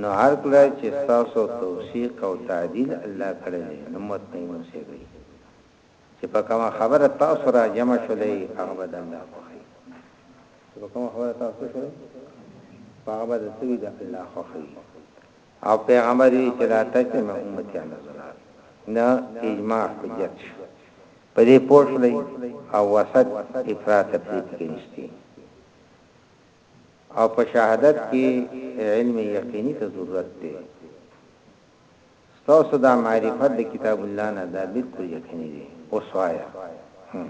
نو هر کله چې تاسو توثیق او تعدیل الله کړی نو مطمئن اوسئ چې په کومه خبره تاسو را جمع شولئ هغه به د الله خوښي چې په کومه خبره تاسو شولئ هغه به د سوي د الله خوښي او پیغمبر یې چې لا تاسو مې امتیان زلال نه اجماع حجت شو په دې پوښلې او وسط افراط تفریط کې نشتی او په شهادت کې علم یقیني ته ضرورت دی ستاسو دا معرفت د کتاب الله نه ده بلکل یقینی دی اوس وایه هم.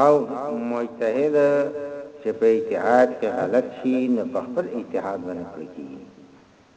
او مجتهد چې په اجتهاد کې غلط شي نو په خپل اجتهاد باندې پوره کیږي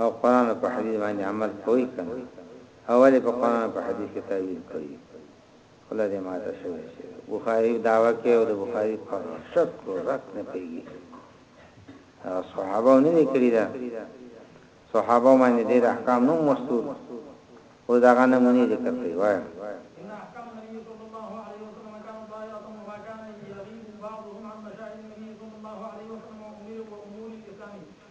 او قران او په حديث باندې عمل کوي کنه او ولې په قران او په حديث کې تعويل کوي خلا دې ماته شوی شي بخاري داوا کوي او د بخاري په شک او رک نه پیږي صحابه نه لیکلي دا صحابه باندې ډېر احکام نو مستور او دا غنه مونږ ذکر کوي وایي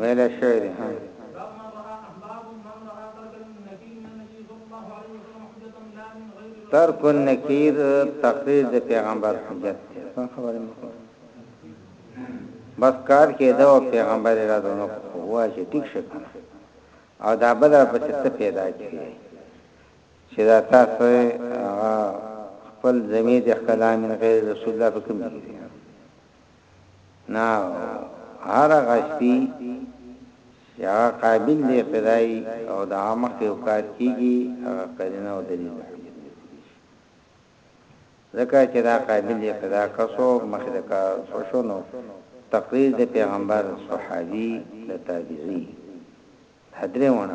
ویل شوی دی ها ترک النکیر تقریر د پیغمبر حجت څنګه خبره مو بس کار کې دا پیغمبر را دونه کوه چې ټیک شکنه او دا بل په څه پیدا کړي چی دا تاسو وای هغه خپل ضمیر دی ښکلا من غیر رسول الله په کوم ځای کې نه هر غشپی یا قابل دی اقتدای او د عامه یو کار کیږي هغه قرینه او دلیل ځکه چې دا قابل دی اقتدا کسو مخې د کار شونو تقریر د پیغمبر صحابي د تابعی حدره ونه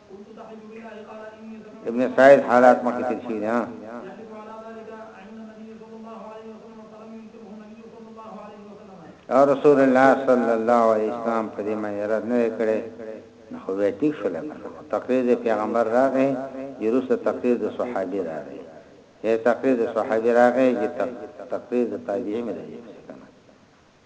ابن سعید حالات مخکې تیر شوی دی او رسول الله صلی الله علیه وسلم په دې باندې رد نه کړي نو خو به ټیک شول تقریر د پیغمبر راغی یروس تقریر د صحابي راغی یا تقریر د صحابي راغی چې تقریر د تابعین راغی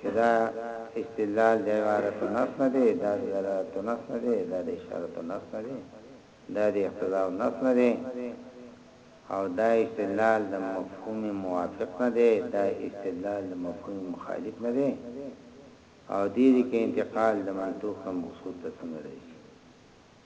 چه دا استدلال د عبارت النص نه دی دا د دلالت النص نه دی دا د اشارت النص نه دی دا د اقتضاء النص نه دی او دا استدلال د مفهوم موافق نه دی دا استدلال د مفهوم مخالف نه دی او دې دې کې انتقال د منطوق نه مقصود ته څنګه راشي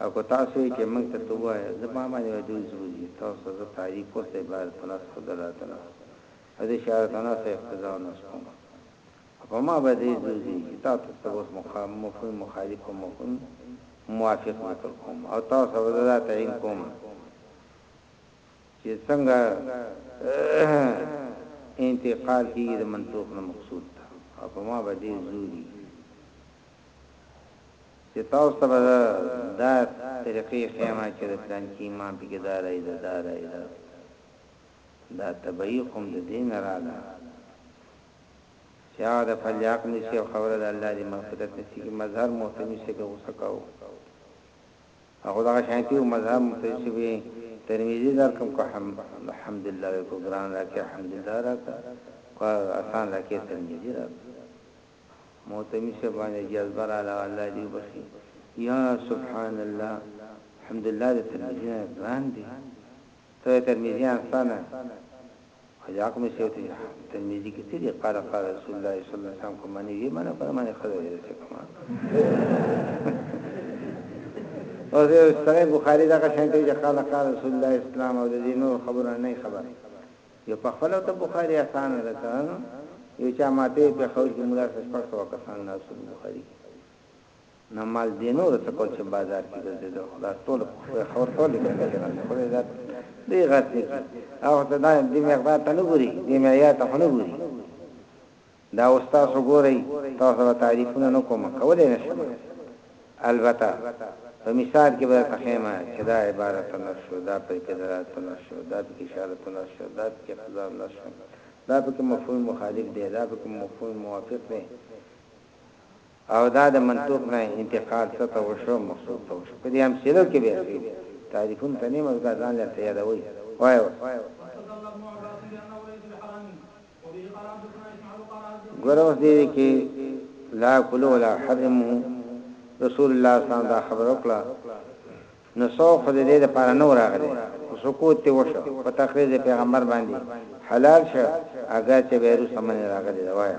او که تاسو وی چه موږ ته ته ووایه زه ما باندې وای دوی زوځی تاسو ته زه تحریک اوس د عبارت په نص او دلالت او نص او د اشارت او نص او اقتضاء او نص کوم او په ما باندې دوی زوځی چه تاسو ته اوس مفهوم مخالف او مفهوم موافق ذکر کوم او تاسو ته زه دا تعین کوم چه څنګه انتقال کیږي د منطوق نه مقصود ته او په ما باندې زوځی چې تاسو ته به زه دا طریقې ښیم چې د پلانکي امام په کې دا رأی ده، دا رأی ده. دا طبعي خو هم د دې نه راغله چې هغه د فلیاق نیسي او خبره ده الله دې مغفرت نصیب کړي مظهر محتمي صاحب یې غوسه کاوه او خو دغه شانتي و مظهر محتمي صاحب یې ترمذي درکم که الحمدلله وې که ګران راکې الحمدلله راکه که اسان راکې ترمذي راکه معتمد صاحب باندې جذبه رااله الله دې وبخښي یا سبحان الله الحمد الله د ترمذی نه ګران دی ته ترمذی انسانه خداکم سیو ته ترمذی کې څه دی قال قال رسول الله صلی الله علیه وسلم کوم نه یې منه پر باندې خدای دې څه کومه او زه سره بخاری دا څنګه چې قال قال رسول الله اسلام او د دینو خبره نه خبره یو پخپله ته بخاری اسانه ده که یو چا ماته وی پیښور کی موږ داسه شپږ سوه کسان ناست وو بخاری کی نه مال دی نور څه کول چه بازار کی ګرځیدو خو دا ټول پیښور ته ولی ګټه چه راځی خدای دا دی غرض نه کی هغه ته دا دی مقدار ته نه ګوری دی معیار ته خو نه ګوری دا اوس تاسو ګورئ تاسو ته به تعریفونه نه کوم کولای نه شم البته په مثال کې به درته ښیم چې دا عبارت نص شو دا پکې دلالت نص شو دا پکې اشارت نص شو دا پکې اقتضاء نص شو دا پکې مفهوم مخالف دی دا پکې مفهوم موافق دی او دا د منطوق نه انتقال څه ته وشو مقصود ته وشو په دې امثله کې به شي تعریفونه تنه مزګا ځان له تیادوي وایو ګوره اوس دې کې لا کلو ولا حرم رسول الله صلی الله علیه وسلم دا خبر وکړه نو سو خو دې دې لپاره نه راغلی سکوت ته وشو په تقریر پیغمبر باندې حلال شه اگر چې بیرو سمنه راغلی وایا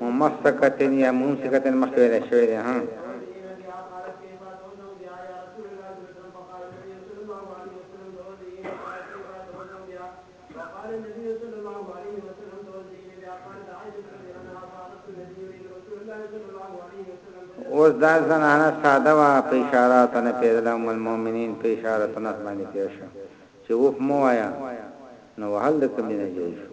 ممسکتن یا ممسکتن مخکې ویل شوی دی ها اوس دا زنانه ساده وا په اشارات نه پیدل ام المؤمنین په اشارات نه باندې پیښه چې وف مو آیا نو هل د کمینه جوړ شو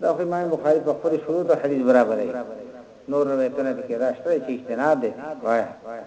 دا خو امام بخاری په خپلو شروطو حدیث برابروي نور روایتونه پکې دا شته دی چې اجتناب دی پکې وایه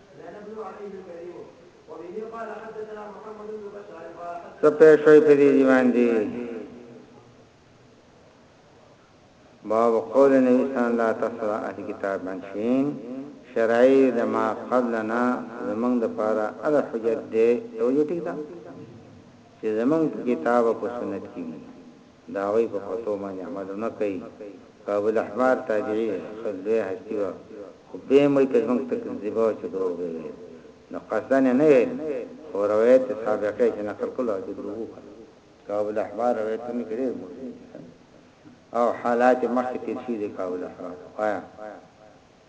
څه پوه شوي په دې دي باندې باب قول نبی صلی الله علیه وسلم اهل کتاب منشین شرعی د ما قبلنا زمنګ د پاره ال حجت دی توجه ټیک ده چې زمنګ کتاب او سنت کې د هغوی په فتوا باندې عمل ونه کړي که ابوالاحبار تابعي ښه لوی هستي وه خو بيا موږ ته زموږ تکذيبه وه چې دروغ به يې ويل نو قصدا يې نه ويل خو روايت يې سابقه يې چې نقل کړل هغه کې دروغ وو کنه د ابوالاحبار روايتونو کې ډېر موجود دي او حالات يې مخکې تېر شوي دي که ابوالاحبار وايه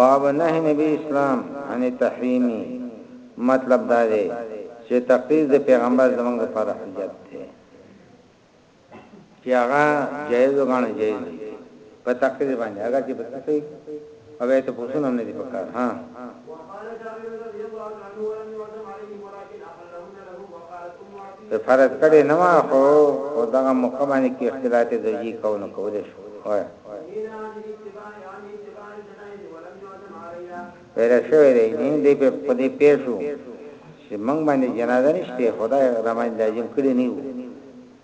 باب نهی نبی اسلام عن التحریم مطلب دا دی چې تقریر د پیغمبر زمونږ لپاره حجت دی چې هغه جایز وګڼه جایز دی په تقریر باندې هغه چې په تقریر او ته پوښتنه هم نه دی پکار ها که فرض کړی نه وه خو په دغه موقع باندې که اختلاط زوجی کو نو کولی شو وایو. پیدا شوی دی نه دی په دې پیر شو چې موږ باندې جنازه نشته خدای رمضان لازم کړی نه وو.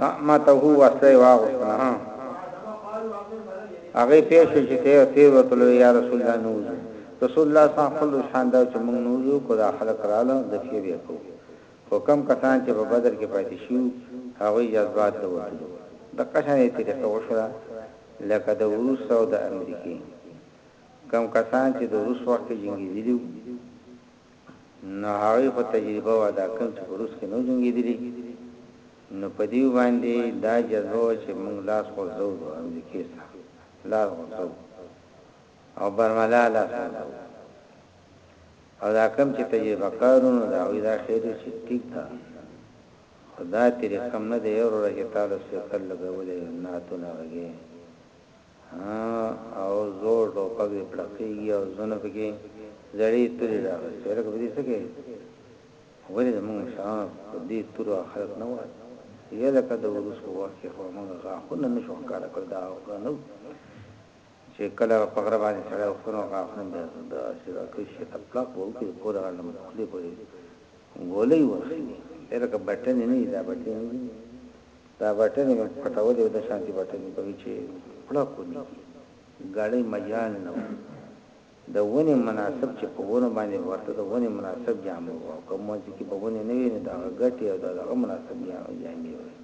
نه ماته هو وسله واغوستنه ها هغه پېښ شو چې ته تیر وتلو یا رسول الله نوځو رسول الله صلی الله علیه وسلم دا چې موږ نوځو کو دا خلک رااله د فیر یې کو خو کم کسان چې په بدر کې پاتې شو هغه جذبات د وتلو د قشنې طریقه وشوه لکه د روس او د امریکای کم کسان چې د روس وخت کې جنگیدلی نو هغوی خو تجربه وه دا کوم چې په روس کې نه وو جنګېدلي نو په دوی باندې دا جذبه وه چې موږ لاس غورځوو د امریکې سره لاس غورځوو او برملا لاس غورځوو او دا کوم چې تجربه کارو نو دا هغوی دا خیال وو چې ټیک ده خو دا طریقه هم نه ده یې وروره چې تا لاسپیکر لګولی نعتونه غږې ها او زوړ ټوپک دې پړقېږي او زنو پکې زړې تورې راغستې وې، لکه په دې څه کې دي؟ ولې زموږ مشرانو په دې تورو آخرت نه غواړي؟ یې لکه د عروس په وخت کې خو موږ غاښونه نه شو ښکاره کړی، دا هغه نه وو چې کله په غره باندې سړی اوښتون او غاښونه بیا داسې راکش شي لکه پړق به وکړي، د پورې غاړې نه به د خولې پورې ګولۍ ورخېژي. یې لکه بټنې نه دي، دا بټې نه دي، دا بټنې مې پټولې او دشانتي بټنې به وي چې پړه کونېږي، ګړۍ مجال نه و، د ونې مناسب چې په ونو باندې به ورته د ونې مناسب جامه وه او که منځ کې به ونې نه وې نو د هغه ګټې او د هغه مناسب جامې به وې.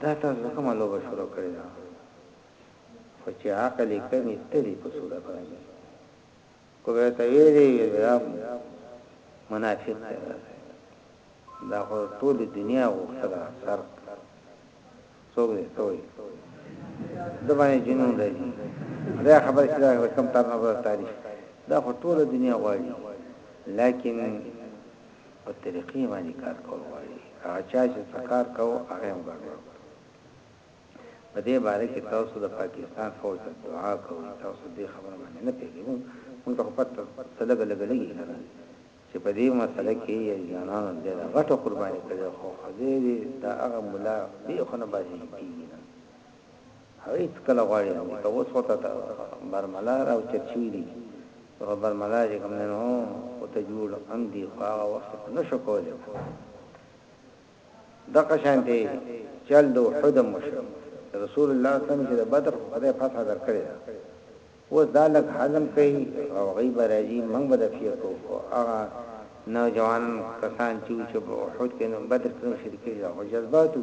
دا تاسو ته کومه لوبه شروع کړې ده خو چې عقل یې کم وي تل یې په سوله باندې. که به ته ویلی وی دا منافق دی دا خو ټولی دنیا غوښته ده سر څوک دی ته وی د باندې جنون راځي دا خبر چې دا کم تر نه تاریخ دا خو ټوله دنیا غواړي لیکن په طریقې باندې کار کول غواړي هغه چا چې کار کوو هغه هم غواړي په دې باره کې تاسو د پاکستان فوج ته دعا کوئ، تاسو دې خبره باندې نه پوهېږئ، موږ موږ ته خو پته څه لږه لږه لګي کنه چې په دې مسئله کې یې ځوانانو ډېره غټه قرباني کړې خو خدای دې دا هغه ملا بېخو نه باسي چې کېږي نه هغه هېڅکله غواړي نه لکه اوس ورته د برملا راوچت شوي دي چې خو برملا چې کوم دی نو ورته جوړ هم دي خو هغه وخت خو نه شو کولی دغه شانتې جل د احد هم وشو د رسول الله صلی الله علیه وسلم چې د بدر خو خدای فتح درکړې ده اوس دا لږ هضم کوي او غي به راځي موږ به د فیه کو خو هغه نوجوان کسان چې چې په احد کې نو بدر کې نو شریکې ده خو جذباتو